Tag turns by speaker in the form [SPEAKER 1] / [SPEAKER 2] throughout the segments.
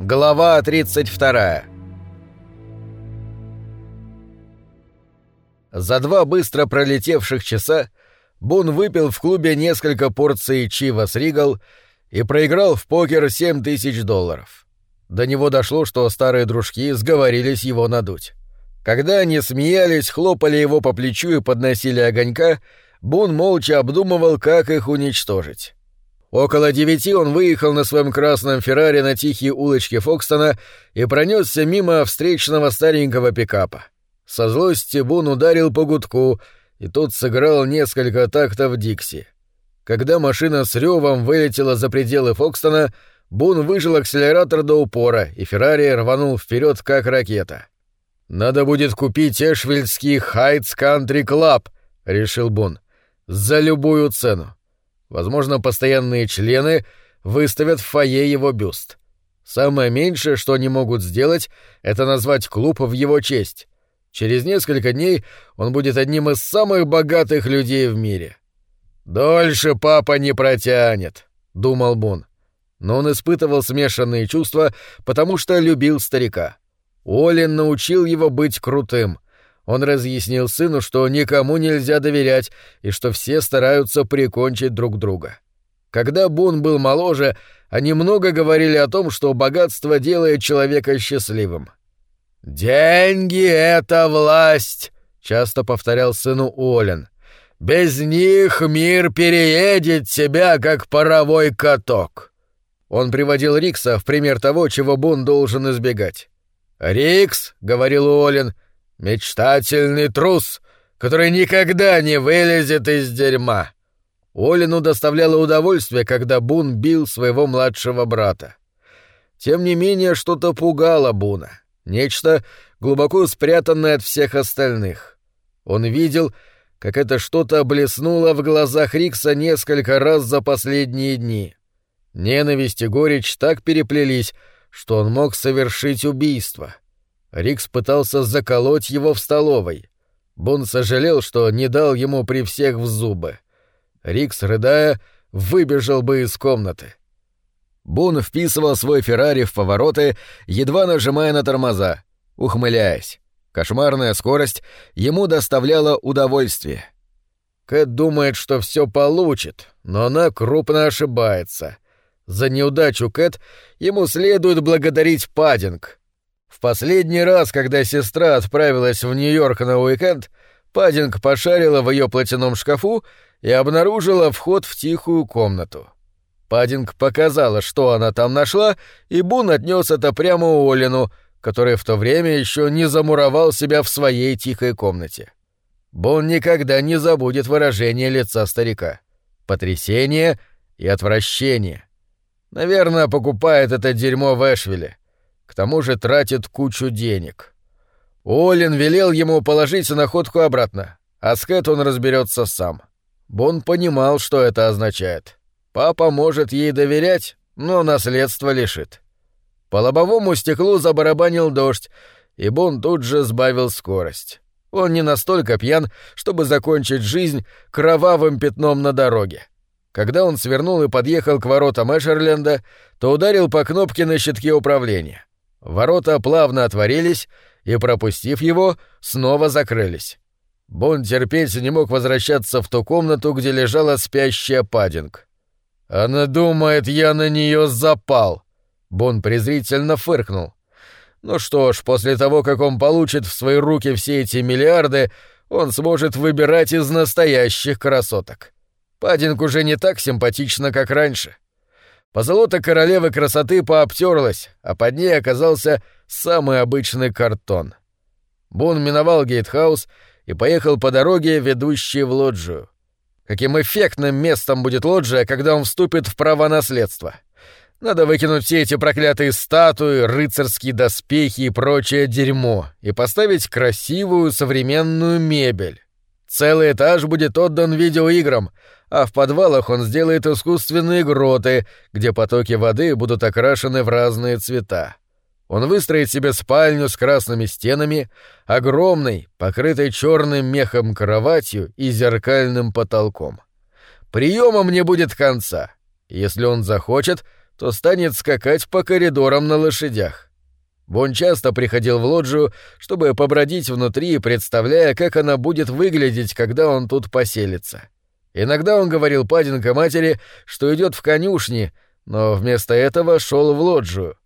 [SPEAKER 1] Глава 32 За два быстро пролетевших часа Бун выпил в клубе несколько порций Чивас Ригал и проиграл в покер 7 тысяч долларов. До него дошло, что старые дружки сговорились его надуть. Когда они смеялись, хлопали его по плечу и подносили огонька, Бун молча обдумывал, как их уничтожить. Около девяти он выехал на своем красном Феррари на тихие улочки Фокстона и пронесся мимо встречного старенького пикапа. Со злости Бун ударил по гудку, и тот сыграл несколько тактов Дикси. Когда машина с ревом вылетела за пределы Фокстона, Бун выжал акселератор до упора, и Феррари рванул вперед, как ракета. «Надо будет купить эшвильдский Heights Country Club», — решил Бун, — «за любую цену. Возможно, постоянные члены выставят в фойе его бюст. Самое меньшее, что они могут сделать, это назвать клуб в его честь. Через несколько дней он будет одним из самых богатых людей в мире. «Дольше папа не протянет», — думал Бун. Но он испытывал смешанные чувства, потому что любил старика. Олин научил его быть крутым. Он разъяснил сыну, что никому нельзя доверять и что все стараются прикончить друг друга. Когда Бун был моложе, они много говорили о том, что богатство делает человека счастливым. «Деньги — это власть», — часто повторял сыну Олин. Без них мир переедет тебя, как паровой каток. Он приводил Рикса в пример того, чего Бун должен избегать. «Рикс», — говорил Уоллен, — «мечтательный трус, который никогда не вылезет из дерьма». Олину доставляло удовольствие, когда Бун бил своего младшего брата. Тем не менее, что-то пугало Буна. Нечто, глубоко спрятанное от всех остальных. Он видел, как это что-то блеснуло в глазах Рикса несколько раз за последние дни. Ненависть и горечь так переплелись, что он мог совершить убийство. Рикс пытался заколоть его в столовой. Бун сожалел, что не дал ему при всех в зубы. Рикс, рыдая, выбежал бы из комнаты. Бун вписывал свой Феррари в повороты, едва нажимая на тормоза, ухмыляясь. Кошмарная скорость ему доставляла удовольствие. Кэт думает, что все получит, но она крупно ошибается. За неудачу Кэт ему следует благодарить Паддинг. В последний раз, когда сестра отправилась в Нью-Йорк на уикенд, Паддинг пошарила в ее платяном шкафу и обнаружила вход в тихую комнату. Паддинг показала, что она там нашла, и Бун отнес это прямо Олину — который в то время еще не замуровал себя в своей тихой комнате. Бон никогда не забудет выражение лица старика. Потрясение и отвращение. Наверное, покупает это дерьмо в Эшвилле. К тому же тратит кучу денег. Олин велел ему положить находку обратно, а с Кэт он разберется сам. Бон понимал, что это означает. Папа может ей доверять, но наследство лишит. По лобовому стеклу забарабанил дождь, и Бун тут же сбавил скорость. Он не настолько пьян, чтобы закончить жизнь кровавым пятном на дороге. Когда он свернул и подъехал к воротам Эшерленда, то ударил по кнопке на щитке управления. Ворота плавно отворились и, пропустив его, снова закрылись. Бон терпеть не мог возвращаться в ту комнату, где лежала спящая Паддинг. «Она думает, я на нее запал», Бон презрительно фыркнул. Ну что ж, после того, как он получит в свои руки все эти миллиарды, он сможет выбирать из настоящих красоток. Паддинг уже не так симпатично, как раньше. Позолота королевы красоты пообтерлась, а под ней оказался самый обычный картон. Бон миновал гейтхаус и поехал по дороге, ведущей в лоджию. Каким эффектным местом будет лоджия, когда он вступит в право наследства — надо выкинуть все эти проклятые статуи, рыцарские доспехи и прочее дерьмо и поставить красивую современную мебель. Целый этаж будет отдан видеоиграм, а в подвалах он сделает искусственные гроты, где потоки воды будут окрашены в разные цвета. Он выстроит себе спальню с красными стенами, огромной, покрытой черным мехом кроватью и зеркальным потолком. Приемом не будет конца. Если он захочет — то станет скакать по коридорам на лошадях. Бон часто приходил в лоджию, чтобы побродить внутри, представляя, как она будет выглядеть, когда он тут поселится. Иногда он говорил паденко матери, что идет в конюшни, но вместо этого шел в лоджию.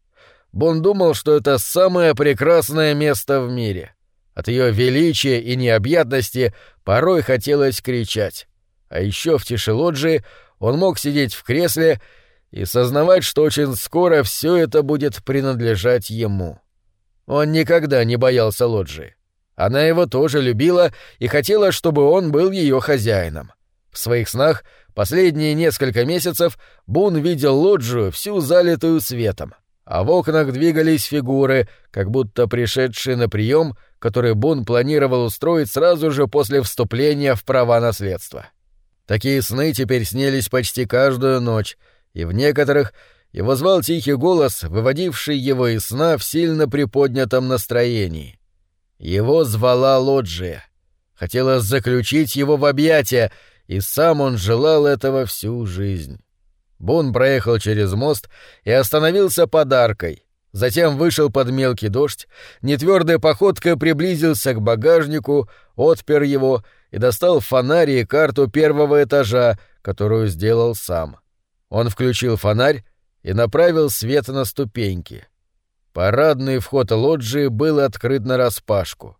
[SPEAKER 1] Бон думал, что это самое прекрасное место в мире. От ее величия и необъятности порой хотелось кричать. А еще в тиши лоджии он мог сидеть в кресле и сознавать, что очень скоро все это будет принадлежать ему. Он никогда не боялся лоджии. Она его тоже любила и хотела, чтобы он был ее хозяином. В своих снах последние несколько месяцев Бун видел лоджию всю залитую светом, а в окнах двигались фигуры, как будто пришедшие на прием, который Бун планировал устроить сразу же после вступления в права наследства. Такие сны теперь снились почти каждую ночь, и в некоторых его звал тихий голос, выводивший его из сна в сильно приподнятом настроении. Его звала Лоджия. Хотела заключить его в объятия, и сам он желал этого всю жизнь. Бун проехал через мост и остановился подаркой. Затем вышел под мелкий дождь, нетвердой походкой приблизился к багажнику, отпер его и достал фонарь и карту первого этажа, которую сделал сам. Он включил фонарь и направил свет на ступеньки. Парадный вход лоджии был открыт нараспашку.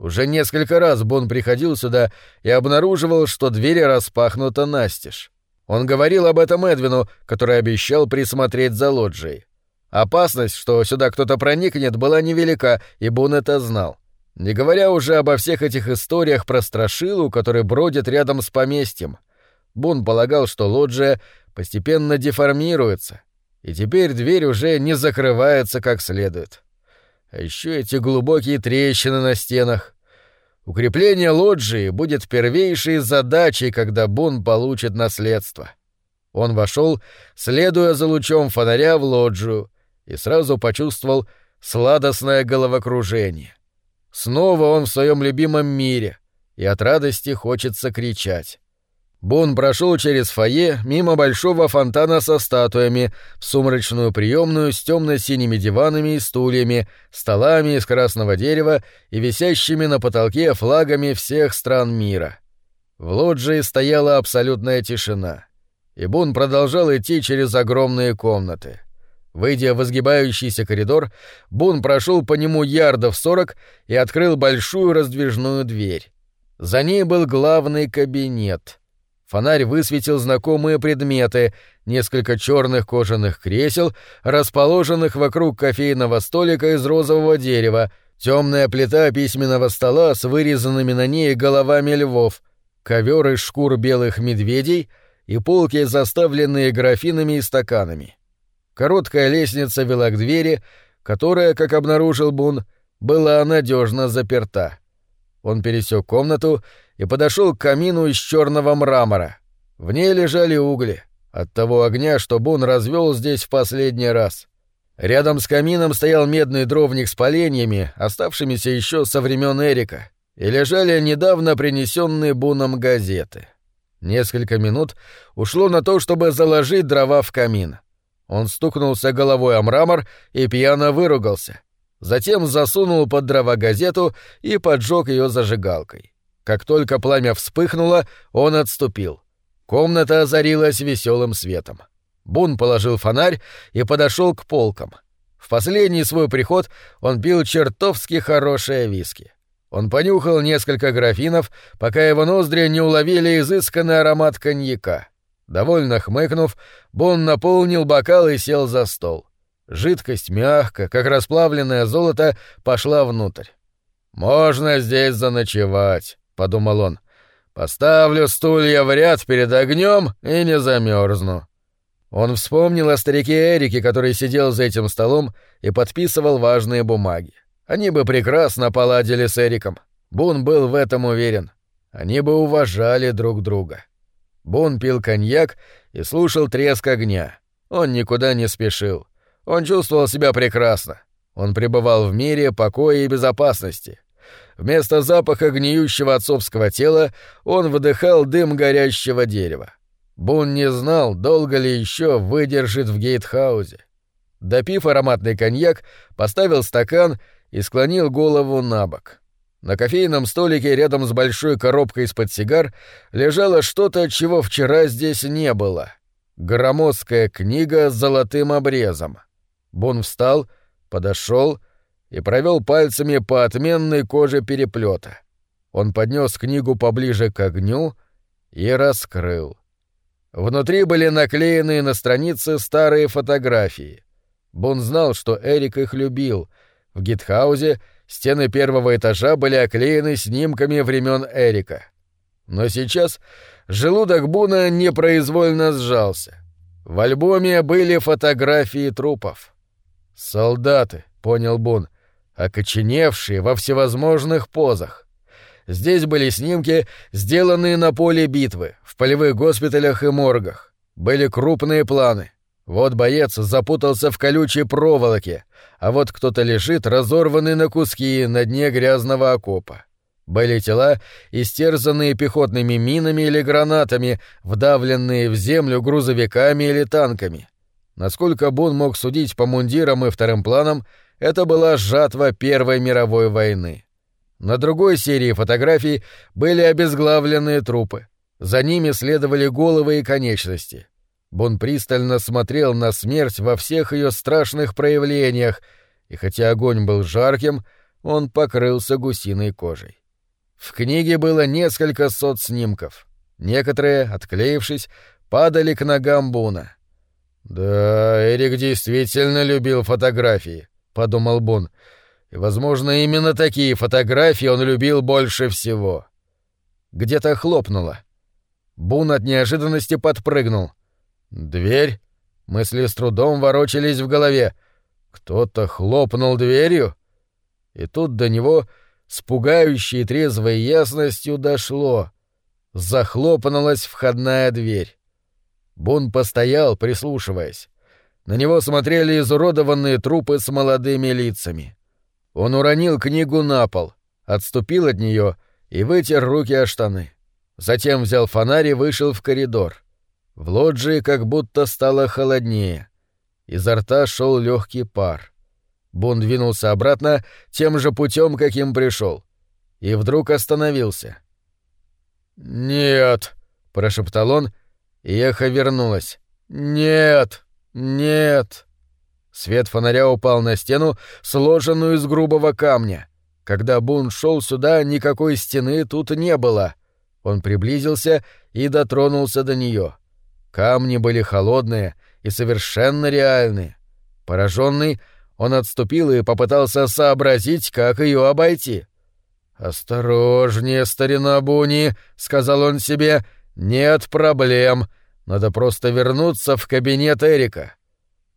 [SPEAKER 1] Уже несколько раз Бон приходил сюда и обнаруживал, что дверь распахнута настежь. Он говорил об этом Эдвину, который обещал присмотреть за лоджией. Опасность, что сюда кто-то проникнет, была невелика, и Бон это знал. Не говоря уже обо всех этих историях про страшилу, который бродит рядом с поместьем. Бун полагал, что лоджия постепенно деформируется, и теперь дверь уже не закрывается как следует. А еще эти глубокие трещины на стенах. Укрепление лоджии будет первейшей задачей, когда Бун получит наследство. Он вошел, следуя за лучом фонаря в лоджию, и сразу почувствовал сладостное головокружение. Снова он в своем любимом мире, и от радости хочется кричать. Бун прошел через фойе мимо большого фонтана со статуями в сумрачную приемную с темно-синими диванами и стульями, столами из красного дерева и висящими на потолке флагами всех стран мира. В лоджии стояла абсолютная тишина, и Бун продолжал идти через огромные комнаты. Выйдя в изгибающийся коридор, Бун прошел по нему ярдов сорок и открыл большую раздвижную дверь. За ней был главный кабинет — Фонарь высветил знакомые предметы, несколько черных кожаных кресел, расположенных вокруг кофейного столика из розового дерева, темная плита письменного стола с вырезанными на ней головами львов, ковер из шкур белых медведей и полки, заставленные графинами и стаканами. Короткая лестница вела к двери, которая, как обнаружил Бун, была надежно заперта. Он пересек комнату и подошел к камину из черного мрамора. В ней лежали угли от того огня, что Бун развел здесь в последний раз. Рядом с камином стоял медный дровник с поленьями, оставшимися еще со времен Эрика, и лежали недавно принесенные Буном газеты. Несколько минут ушло на то, чтобы заложить дрова в камин. Он стукнулся головой о мрамор и пьяно выругался. Затем засунул под дрова газету и поджег ее зажигалкой. Как только пламя вспыхнуло, он отступил. Комната озарилась веселым светом. Бун положил фонарь и подошел к полкам. В последний свой приход он пил чертовски хорошее виски. Он понюхал несколько графинов, пока его ноздри не уловили изысканный аромат коньяка. Довольно хмыкнув, Бун наполнил бокал и сел за стол. Жидкость мягко, как расплавленное золото, пошла внутрь. «Можно здесь заночевать», подумал он. Поставлю стулья в ряд перед огнем и не замерзну. Он вспомнил о старике Эрике, который сидел за этим столом и подписывал важные бумаги. Они бы прекрасно поладили с Эриком. Бун был в этом уверен. Они бы уважали друг друга. Бун пил коньяк и слушал треск огня. Он никуда не спешил. Он чувствовал себя прекрасно. Он пребывал в мире покоя и безопасности. Вместо запаха гниющего отцовского тела он выдыхал дым горящего дерева. Бун не знал, долго ли еще выдержит в гейтхаузе. Допив ароматный коньяк, поставил стакан и склонил голову на бок. На кофейном столике рядом с большой коробкой из-под сигар лежало что-то, чего вчера здесь не было. Громоздкая книга с золотым обрезом. Бун встал, подошел и провел пальцами по отменной коже переплета. Он поднес книгу поближе к огню и раскрыл. Внутри были наклеены на странице старые фотографии. Бун знал, что Эрик их любил. В гитхаузе стены первого этажа были оклеены снимками времен Эрика. Но сейчас желудок Буна непроизвольно сжался. В альбоме были фотографии трупов. «Солдаты», — понял Бун, — окоченевшие во всевозможных позах. Здесь были снимки, сделанные на поле битвы, в полевых госпиталях и моргах. Были крупные планы. Вот боец запутался в колючей проволоке, а вот кто-то лежит, разорванный на куски на дне грязного окопа. Были тела, истерзанные пехотными минами или гранатами, вдавленные в землю грузовиками или танками. Насколько Бун мог судить по мундирам и вторым планам, это была жатва Первой мировой войны. На другой серии фотографий были обезглавленные трупы. За ними следовали головы и конечности. Бун пристально смотрел на смерть во всех ее страшных проявлениях, и хотя огонь был жарким, он покрылся гусиной кожей. В книге было несколько сот снимков. Некоторые, отклеившись, падали к ногам Буна. «Да, Эрик действительно любил фотографии», — подумал Бун. И, возможно, именно такие фотографии он любил больше всего. Где-то хлопнуло. Бун от неожиданности подпрыгнул. Дверь? Мысли с трудом ворочались в голове. Кто-то хлопнул дверью? И тут до него с пугающей трезвой ясностью дошло. Захлопнулась входная дверь. Бун постоял, прислушиваясь. На него смотрели изуродованные трупы с молодыми лицами. Он уронил книгу на пол, отступил от нее и вытер руки о штаны. Затем взял фонарь и вышел в коридор. В лоджии как будто стало холоднее. Изо рта шел легкий пар. Бун двинулся обратно тем же путем, каким пришел, и вдруг остановился. «Нет!» — прошептал он, и эхо вернулось. «Нет! Нет!» Свет фонаря упал на стену, сложенную из грубого камня. Когда Бун шел сюда, никакой стены тут не было. Он приблизился и дотронулся до нее. Камни были холодные и совершенно реальные. Пораженный, он отступил и попытался сообразить, как ее обойти. «Осторожнее, старина Буни», — сказал он себе, — «нет проблем. Надо просто вернуться в кабинет Эрика».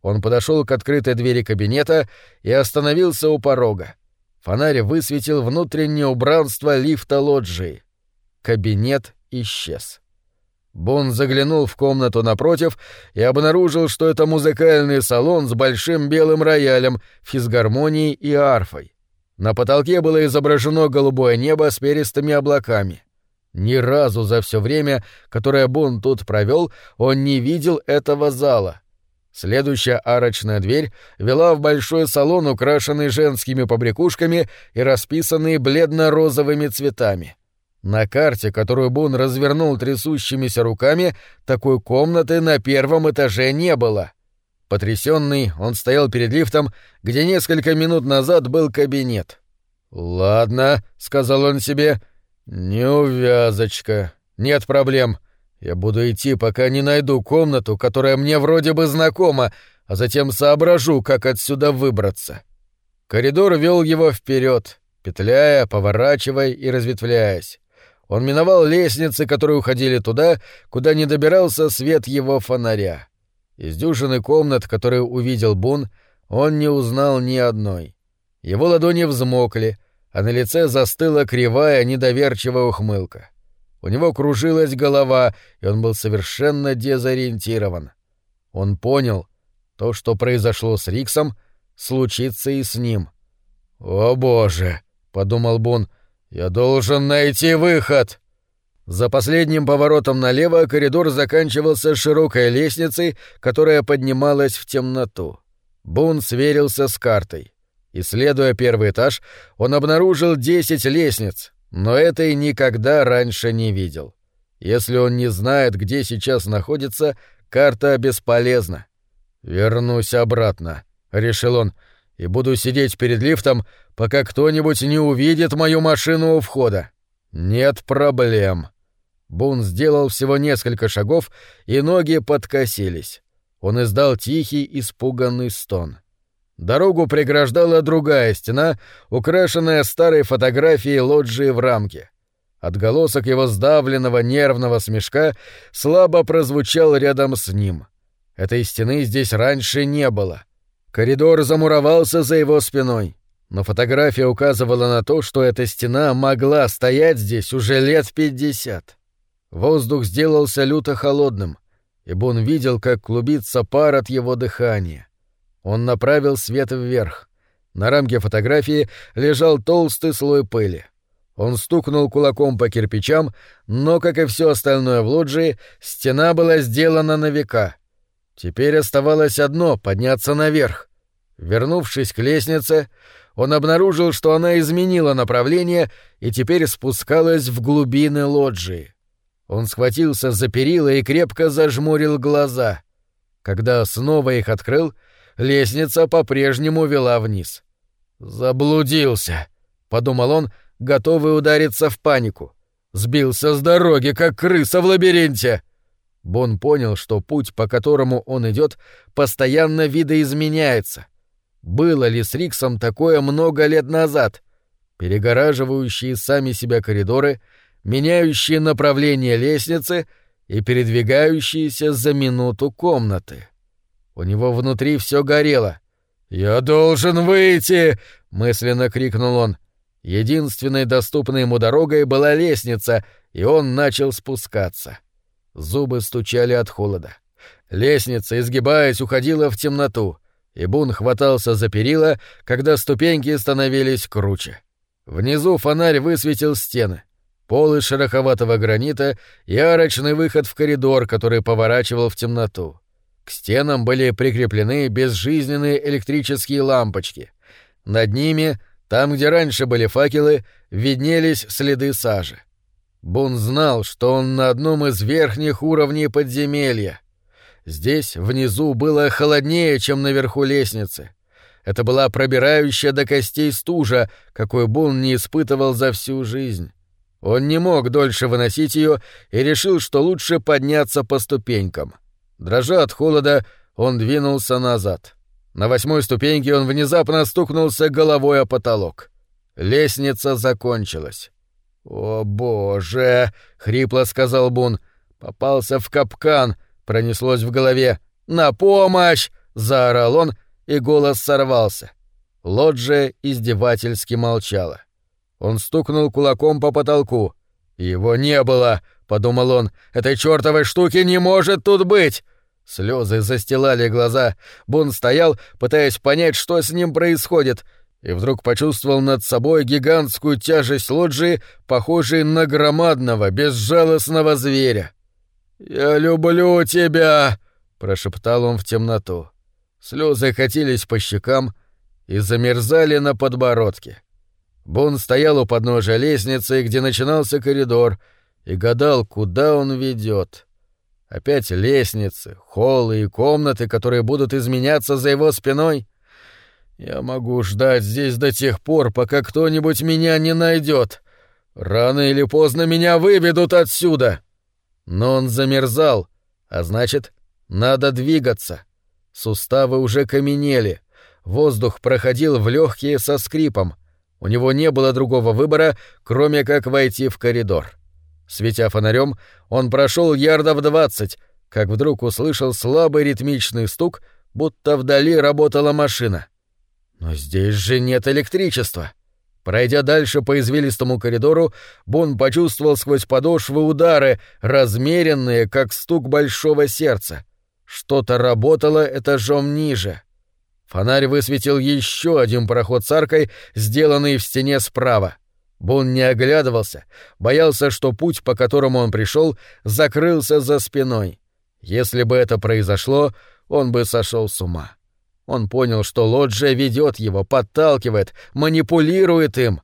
[SPEAKER 1] Он подошел к открытой двери кабинета и остановился у порога. Фонарь высветил внутреннее убранство лифта лоджии. Кабинет исчез. Бон заглянул в комнату напротив и обнаружил, что это музыкальный салон с большим белым роялем, физгармонией и арфой. На потолке было изображено голубое небо с перистыми облаками. Ни разу за все время, которое Бон тут провел, он не видел этого зала. Следующая арочная дверь вела в большой салон, украшенный женскими побрякушками и расписанный бледно-розовыми цветами. На карте, которую Бун развернул трясущимися руками, такой комнаты на первом этаже не было. Потрясенный, он стоял перед лифтом, где несколько минут назад был кабинет. «Ладно», — сказал он себе, — «неувязочка. Нет проблем. Я буду идти, пока не найду комнату, которая мне вроде бы знакома, а затем соображу, как отсюда выбраться. Коридор вел его вперед, петляя, поворачивая и разветвляясь. Он миновал лестницы, которые уходили туда, куда не добирался свет его фонаря. Из дюжины комнат, которые увидел Бун, он не узнал ни одной. Его ладони взмокли, а на лице застыла кривая, недоверчивая ухмылка. У него кружилась голова, и он был совершенно дезориентирован. Он понял, то, что произошло с Риксом, случится и с ним. «О боже!» — подумал Бун. «Я должен найти выход!» За последним поворотом налево коридор заканчивался широкой лестницей, которая поднималась в темноту. Бун сверился с картой. Исследуя первый этаж, он обнаружил десять лестниц, но этой никогда раньше не видел. Если он не знает, где сейчас находится, карта бесполезна. «Вернусь обратно», — решил он, — «и буду сидеть перед лифтом, пока кто-нибудь не увидит мою машину у входа. Нет проблем». Бун сделал всего несколько шагов, и ноги подкосились. Он издал тихий, испуганный стон. Дорогу преграждала другая стена, украшенная старой фотографией лоджии в рамке. Отголосок его сдавленного нервного смешка слабо прозвучал рядом с ним. Этой стены здесь раньше не было. Коридор замуровался за его спиной, но фотография указывала на то, что эта стена могла стоять здесь уже лет пятьдесят. Воздух сделался люто холодным, и Бун видел, как клубится пар от его дыхания. Он направил свет вверх. На рамке фотографии лежал толстый слой пыли. Он стукнул кулаком по кирпичам, но, как и все остальное в лоджии, стена была сделана на века. Теперь оставалось одно — подняться наверх. Вернувшись к лестнице, он обнаружил, что она изменила направление и теперь спускалась в глубины лоджии. Он схватился за перила и крепко зажмурил глаза. Когда снова их открыл, лестница по-прежнему вела вниз. «Заблудился», — подумал он, готовый удариться в панику. «Сбился с дороги, как крыса в лабиринте!» Бон понял, что путь, по которому он идет, постоянно видоизменяется. Было ли с Риксом такое много лет назад? Перегораживающие сами себя коридоры — меняющие направление лестницы и передвигающиеся за минуту комнаты. У него внутри все горело. «Я должен выйти!» — мысленно крикнул он. Единственной доступной ему дорогой была лестница, и он начал спускаться. Зубы стучали от холода. Лестница, изгибаясь, уходила в темноту, и Бун хватался за перила, когда ступеньки становились круче. Внизу фонарь высветил стены — пол из шероховатого гранита и арочный выход в коридор, который поворачивал в темноту. К стенам были прикреплены безжизненные электрические лампочки. Над ними, там, где раньше были факелы, виднелись следы сажи. Бун знал, что он на одном из верхних уровней подземелья. Здесь, внизу, было холоднее, чем наверху лестницы. Это была пробирающая до костей стужа, какой Бун не испытывал за всю жизнь. Он не мог дольше выносить ее и решил, что лучше подняться по ступенькам. Дрожа от холода, он двинулся назад. На восьмой ступеньке он внезапно стукнулся головой о потолок. Лестница закончилась. «О, боже!» — хрипло сказал Бун. «Попался в капкан!» — пронеслось в голове. «На помощь!» — заорал он, и голос сорвался. Лоджия издевательски молчала. Он стукнул кулаком по потолку. «Его не было!» — подумал он. «Этой чёртовой штуки не может тут быть!» Слезы застилали глаза. Бун стоял, пытаясь понять, что с ним происходит, и вдруг почувствовал над собой гигантскую тяжесть лоджии, похожей на громадного, безжалостного зверя. «Я люблю тебя!» — прошептал он в темноту. Слезы катились по щекам и замерзали на подбородке. Бун стоял у подножия лестницы, где начинался коридор, и гадал, куда он ведет. Опять лестницы, холлы и комнаты, которые будут изменяться за его спиной. Я могу ждать здесь до тех пор, пока кто-нибудь меня не найдет. Рано или поздно меня выведут отсюда. Но он замерзал, а значит, надо двигаться. Суставы уже каменели. Воздух проходил в легкие со скрипом — у него не было другого выбора, кроме как войти в коридор. Светя фонарем, он прошел ярдов двадцать, как вдруг услышал слабый ритмичный стук, будто вдали работала машина. Но здесь же нет электричества. Пройдя дальше по извилистому коридору, Бун почувствовал сквозь подошвы удары, размеренные, как стук большого сердца. Что-то работало этажом ниже. Фонарь высветил еще один проход с аркой, сделанный в стене справа. Бун не оглядывался, боялся, что путь, по которому он пришел, закрылся за спиной. Если бы это произошло, он бы сошел с ума. Он понял, что Лоджия ведет его, подталкивает, манипулирует им.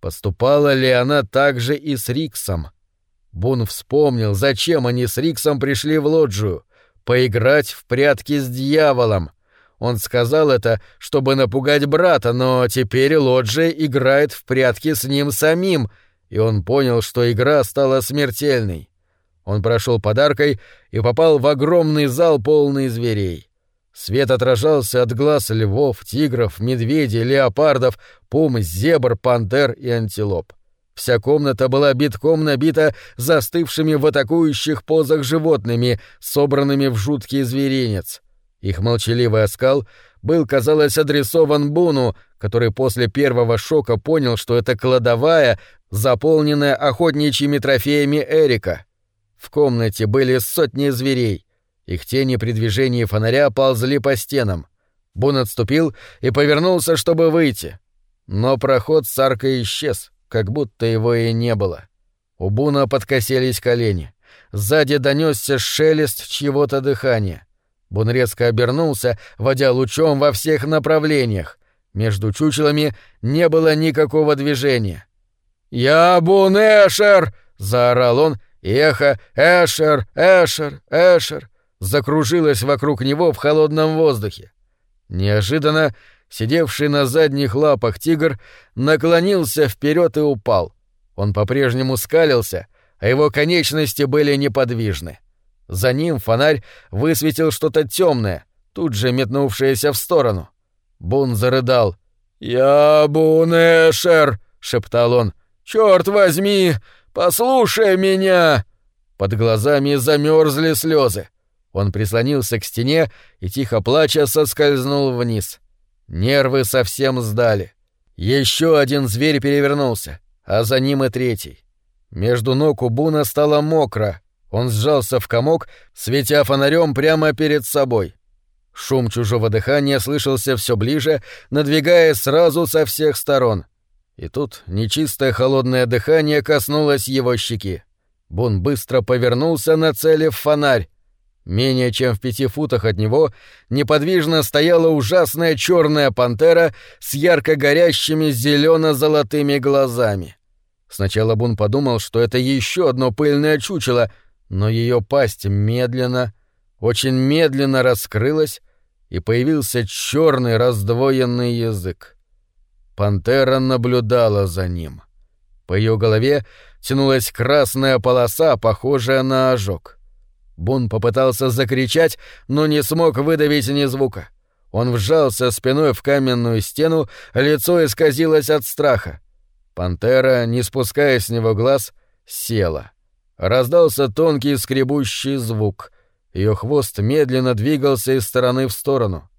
[SPEAKER 1] Поступала ли она так же и с Риксом? Бун вспомнил, зачем они с Риксом пришли в Лоджию. Поиграть в прятки с дьяволом. Он сказал это, чтобы напугать брата, но теперь Лоджи играет в прятки с ним самим, и он понял, что игра стала смертельной. Он прошел подаркой и попал в огромный зал, полный зверей. Свет отражался от глаз львов, тигров, медведей, леопардов, пум, зебр, пантер и антилоп. Вся комната была битком набита застывшими в атакующих позах животными, собранными в жуткий зверинец — их молчаливый оскал был, казалось, адресован Буну, который после первого шока понял, что это кладовая, заполненная охотничьими трофеями Эрика. В комнате были сотни зверей. Их тени при движении фонаря ползли по стенам. Бун отступил и повернулся, чтобы выйти. Но проход с аркой исчез, как будто его и не было. У Буна подкосились колени. Сзади донесся шелест чьего-то дыхания. Бун резко обернулся, водя лучом во всех направлениях. Между чучелами не было никакого движения. «Я Бун Эшер!» — заорал он, и эхо «Эшер! Эшер! Эшер!» закружилось вокруг него в холодном воздухе. Неожиданно сидевший на задних лапах тигр наклонился вперед и упал. Он по-прежнему скалился, а его конечности были неподвижны. За ним фонарь высветил что-то темное, тут же метнувшееся в сторону. Бун зарыдал. «Я Бунэшер!» — шептал он. «Черт возьми! Послушай меня!» Под глазами замерзли слезы. Он прислонился к стене и, тихо плача, соскользнул вниз. Нервы совсем сдали. Еще один зверь перевернулся, а за ним и третий. Между ног у Буна стало мокро, он сжался в комок, светя фонарем прямо перед собой. Шум чужого дыхания слышался все ближе, надвигаясь сразу со всех сторон. И тут нечистое холодное дыхание коснулось его щеки. Бун быстро повернулся, нацелив фонарь. Менее чем в пяти футах от него неподвижно стояла ужасная черная пантера с ярко горящими зелено-золотыми глазами. Сначала Бун подумал, что это еще одно пыльное чучело — но ее пасть медленно, очень медленно раскрылась, и появился черный раздвоенный язык. Пантера наблюдала за ним. По ее голове тянулась красная полоса, похожая на ожог. Бун попытался закричать, но не смог выдавить ни звука. Он вжался спиной в каменную стену, лицо исказилось от страха. Пантера, не спуская с него глаз, села — Раздался тонкий скребущий звук. Ее хвост медленно двигался из стороны в сторону.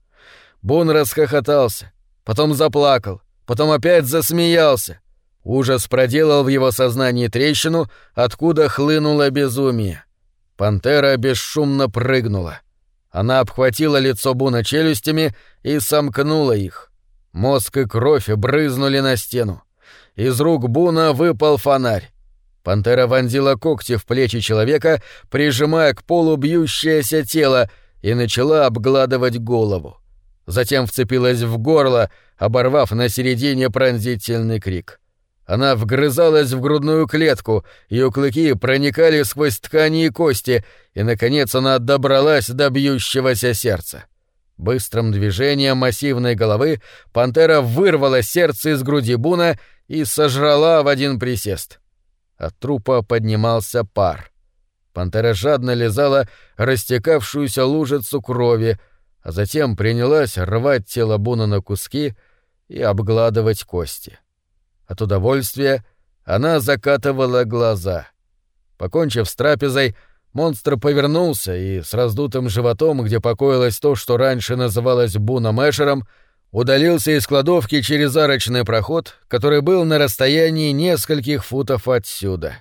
[SPEAKER 1] Бун расхохотался, потом заплакал, потом опять засмеялся. Ужас проделал в его сознании трещину, откуда хлынуло безумие. Пантера бесшумно прыгнула. Она обхватила лицо Буна челюстями и сомкнула их. Мозг и кровь брызнули на стену. Из рук Буна выпал фонарь. Пантера вонзила когти в плечи человека, прижимая к полу бьющееся тело, и начала обгладывать голову. Затем вцепилась в горло, оборвав на середине пронзительный крик. Она вгрызалась в грудную клетку, ее клыки проникали сквозь ткани и кости, и, наконец, она добралась до бьющегося сердца. Быстрым движением массивной головы пантера вырвала сердце из груди Буна и сожрала в один присест. От трупа поднимался пар. Пантера жадно лизала растекавшуюся лужицу крови, а затем принялась рвать тело Буна на куски и обгладывать кости. От удовольствия она закатывала глаза. Покончив с трапезой, монстр повернулся и с раздутым животом, где покоилось то, что раньше называлось Буном Эшером, удалился из кладовки через арочный проход, который был на расстоянии нескольких футов отсюда.